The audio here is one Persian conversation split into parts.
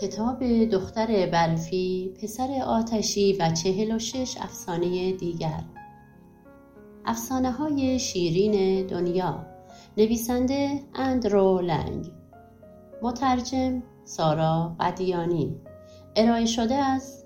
کتاب دختر برفی پسر آتشی و چهل و شش افسانه دیگر. افسانه های شیرین دنیا. نویسنده اندرو لنگ. مترجم سارا قدیانی ارائه شده از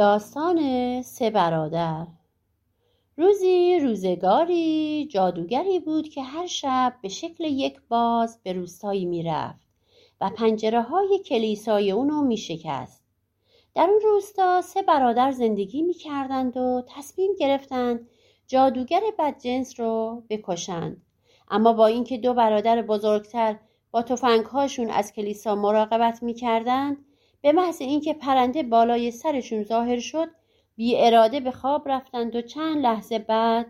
داستان سه برادر روزی روزگاری جادوگری بود که هر شب به شکل یک باز به روستایی می‌رفت و پنجره های کلیسای اونو می شکست. در اون روستا سه برادر زندگی می کردند و تصمیم گرفتند جادوگر بدجنس رو بکشند. اما با اینکه دو برادر بزرگتر با هاشون از کلیسا مراقبت می کردند به محض اینکه پرنده بالای سرشون ظاهر شد بی اراده به خواب رفتند و چند لحظه بعد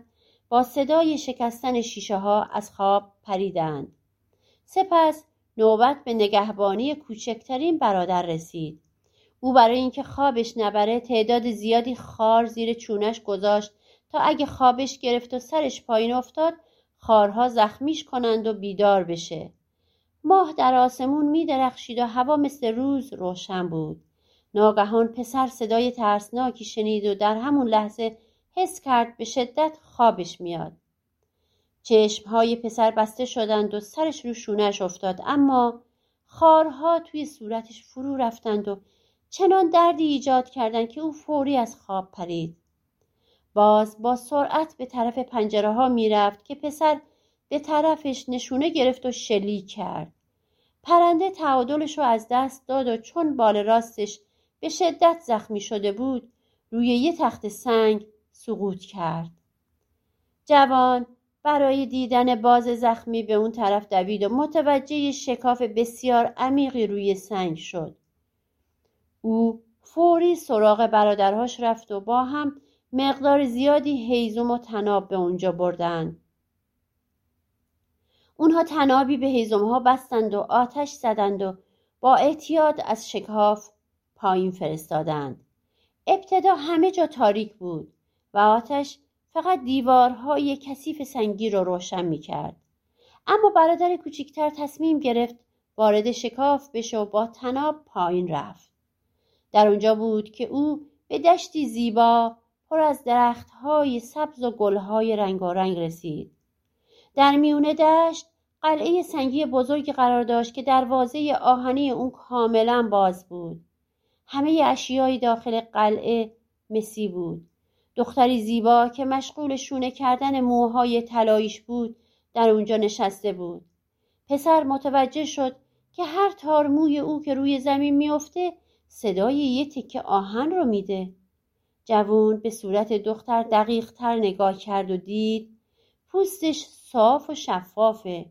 با صدای شکستن شیشه ها از خواب پریدند. سپس نوبت به نگهبانی کوچکترین برادر رسید او برای اینکه خوابش نبره تعداد زیادی خار زیر چونش گذاشت تا اگه خوابش گرفت و سرش پایین افتاد خارها زخمیش کنند و بیدار بشه ماه در آسمون می درخشید و هوا مثل روز روشن بود. ناگهان پسر صدای ترسناکی شنید و در همون لحظه حس کرد به شدت خوابش میاد. چشمهای پسر بسته شدند و سرش رو شونش افتاد اما خارها توی صورتش فرو رفتند و چنان دردی ایجاد کردند که او فوری از خواب پرید. باز با سرعت به طرف پنجره ها می‌رفت که پسر به طرفش نشونه گرفت و شلیک کرد. پرنده تعادلش رو از دست داد و چون بال راستش به شدت زخمی شده بود روی یه تخت سنگ سقوط کرد. جوان برای دیدن باز زخمی به اون طرف دوید و متوجه شکاف بسیار عمیقی روی سنگ شد. او فوری سراغ برادرهاش رفت و با هم مقدار زیادی هیزم و تناب به اونجا بردن. اونها تنابی به هیزم ها بستند و آتش زدند و با احتیاط از شکاف پایین فرستادند ابتدا همه جا تاریک بود و آتش فقط دیوارهای کثیف سنگی رو روشن می کرد. اما برادر کوچکتر تصمیم گرفت وارد شکاف بشه و با تناب پایین رفت. در اونجا بود که او به دشتی زیبا پر از درختهای سبز و گلهای رنگارنگ رسید. در میون دشت قلعه سنگی بزرگی قرار داشت که دروازه آهنی اون کاملا باز بود. همه اشیای داخل قلعه مسی بود. دختری زیبا که مشغول شونه کردن موهای طلاییش بود در اونجا نشسته بود پسر متوجه شد که هر تار موی او که روی زمین میافته صدای یه تکه آهن رو میده جوون به صورت دختر دقیق تر نگاه کرد و دید پوستش صاف و شفافه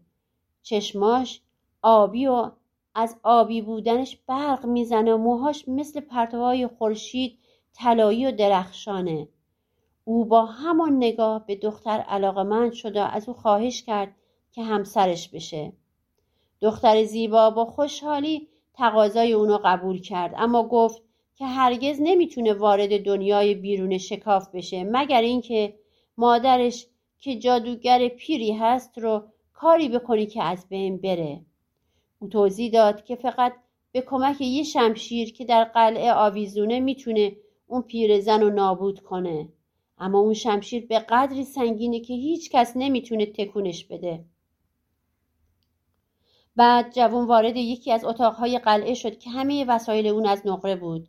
چشماش آبی و از آبی بودنش برق می‌زنه و موهاش مثل پرتوهای خورشید طلایی و درخشانه. او با همان نگاه به دختر علاقمند شد و از او خواهش کرد که همسرش بشه. دختر زیبا با خوشحالی تقاضای اونو قبول کرد اما گفت که هرگز نمی‌تونه وارد دنیای بیرون شکاف بشه مگر اینکه مادرش که جادوگر پیری هست رو کاری بکنی که از بین بره. او توضیح داد که فقط به کمک یه شمشیر که در قلعه آویزونه می‌تونه اون پیرزن رو نابود کنه. اما اون شمشیر به قدری سنگینه که هیچ کس نمی‌تونه تکونش بده. بعد جوون وارد یکی از اتاقهای قلعه شد که همه وسایل اون از نقره بود.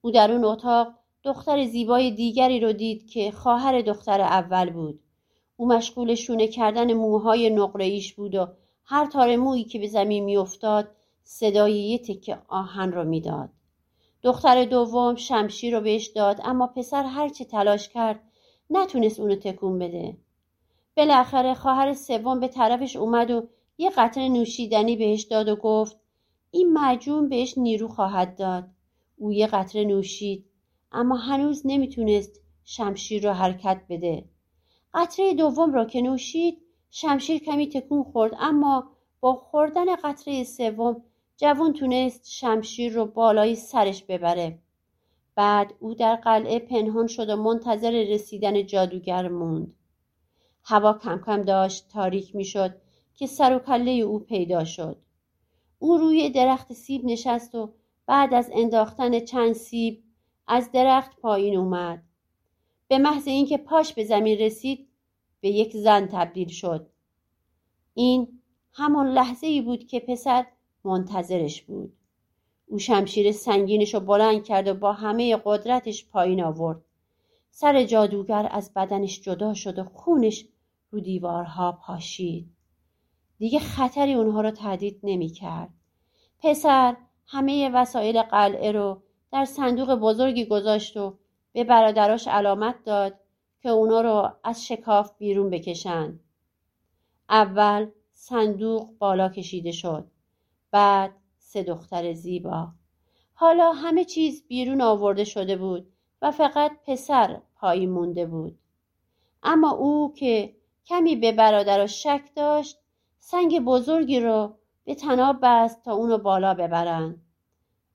او در اون اتاق دختر زیبای دیگری رو دید که خواهر دختر اول بود. او مشغول شونه کردن موهای نقره ایش بود و هر تار مویی که به زمین میافتاد صدای یه تکه آهن رو می‌داد. دختر دوم شمشیر رو بهش داد اما پسر هرچه تلاش کرد نتونست اونو تکون بده. بالاخره خواهر سوم به طرفش اومد و یه قطره نوشیدنی بهش داد و گفت این معجون بهش نیرو خواهد داد. او یه قطره نوشید اما هنوز نمی‌تونست شمشیر را حرکت بده. قطره دوم را که نوشید شمشیر کمی تکون خورد اما با خوردن قطره سوم جوان تونست شمشیر رو بالای سرش ببره. بعد او در قلعه پنهان شد و منتظر رسیدن جادوگر موند. هوا کم کم داشت تاریک می‌شد که سر و کله او پیدا شد. او روی درخت سیب نشست و بعد از انداختن چند سیب از درخت پایین اومد. به محض اینکه پاش به زمین رسید به یک زن تبدیل شد. این همان لحظه ای بود که پسر منتظرش بود. او شمشیر سنگینش رو بلند کرد و با همه قدرتش پایین آورد. سر جادوگر از بدنش جدا شد و خونش رو دیوارها پاشید. دیگه خطری اونها رو تهدید نمی کرد. پسر همه وسایل قلعه رو در صندوق بزرگی گذاشت و به برادراش علامت داد که اونا رو از شکاف بیرون بکشن. اول صندوق بالا کشیده شد. بعد سه دختر زیبا. حالا همه چیز بیرون آورده شده بود و فقط پسر پایی مونده بود. اما او که کمی به برادراش شک داشت سنگ بزرگی رو به تناب بست تا اونو بالا ببرن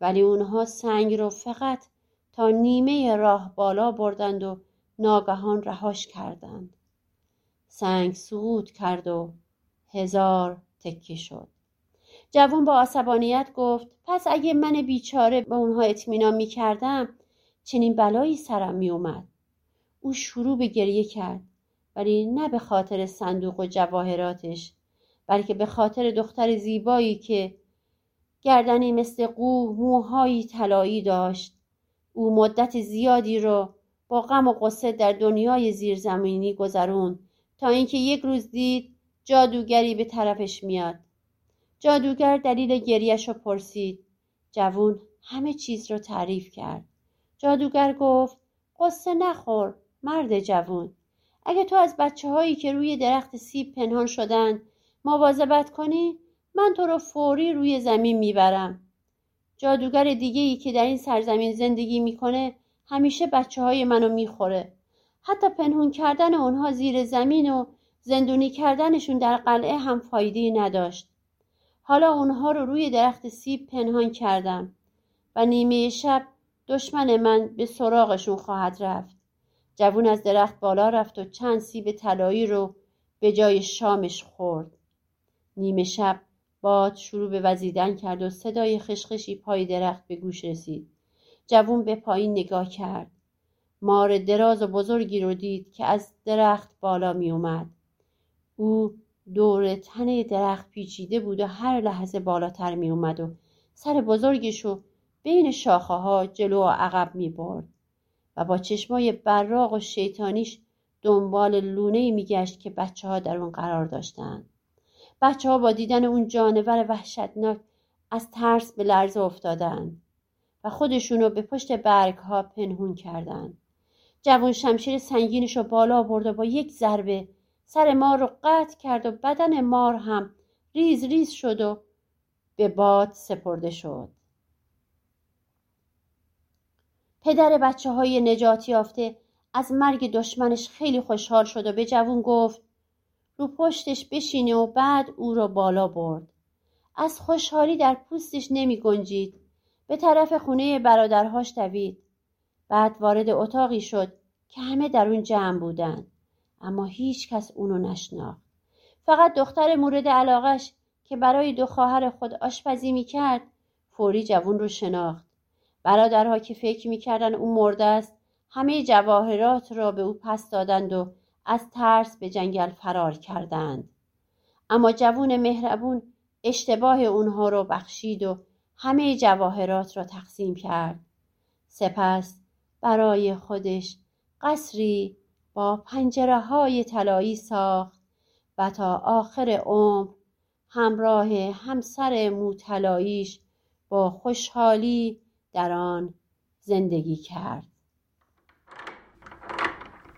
ولی اونها سنگ رو فقط تا نیمه راه بالا بردند و ناگهان رهاش کردند. سنگ سقوط کرد و هزار تکه شد. جوان با عصبانیت گفت پس اگه من بیچاره به اونها اطمینان می کردم چنین بلایی سرم می اومد. او شروع به گریه کرد ولی نه به خاطر صندوق و جواهراتش بلکه به خاطر دختر زیبایی که گردنی مثل قو موهایی طلایی داشت. او مدت زیادی رو با غم و قصه در دنیای زیرزمینی گذرون تا اینکه یک روز دید جادوگری به طرفش میاد. جادوگر دلیل گریش رو پرسید. جوون همه چیز رو تعریف کرد. جادوگر گفت قصه نخور مرد جوون. اگه تو از بچه هایی که روی درخت سیب پنهان شدن مواظبت کنی من تو رو فوری روی زمین می‌برم. جادوگر دیگه ای که در این سرزمین زندگی می‌کنه همیشه بچه های منو می‌خوره. حتی پنهون کردن اونها زیر زمین و زندونی کردنشون در قلعه هم فایده نداشت. حالا اونها رو روی درخت سیب پنهان کردم و نیمه شب دشمن من به سراغشون خواهد رفت. جوون از درخت بالا رفت و چند سیب طلایی رو به جای شامش خورد. نیمه شب باد شروع به وزیدن کرد و صدای خشخشی پای درخت به گوش رسید. جوون به پایین نگاه کرد. مار دراز و بزرگی رو دید که از درخت بالا می اومد. او دور تنه درخت پیچیده بود و هر لحظه بالاتر می اومد و سر بزرگش رو بین شاخه ها جلو و عقب می برد. و با چشمای براق و شیطانیش دنبال لونه می گشت که بچه ها در اون قرار داشتند. بچه ها با دیدن اون جانور وحشتناک از ترس به لرزه افتادن و خودشونو به پشت برگ ها پنهون کردند. جوان شمشیر سنگینش رو بالا برد و با یک ضربه سر مار رو قطع کرد و بدن مار هم ریز ریز شد و به باد سپرده شد. پدر بچه های نجات یافته از مرگ دشمنش خیلی خوشحال شد و به جوون گفت رو پشتش بشینه و بعد او را بالا برد. از خوشحالی در پوستش نمی گنجید. به طرف خونه برادرهاش دوید. بعد وارد اتاقی شد که همه در اون جمع بودن اما هیچ کس اونو نشناخت. فقط دختر مورد علاقش که برای دو خواهر خود آشپزی می‌کرد فوری جوون رو شناخت. برادرها که فکر می‌کردن او مرده است همه جواهرات را به او پس دادند و از ترس به جنگل فرار کردند. اما جوون مهربون اشتباه اونها رو بخشید و همه جواهرات را تقسیم کرد. سپس برای خودش قصری با پنجره های طلایی ساخت و تا آخر عمر همراه همسر موطلاییش با خوشحالی در آن زندگی کرد.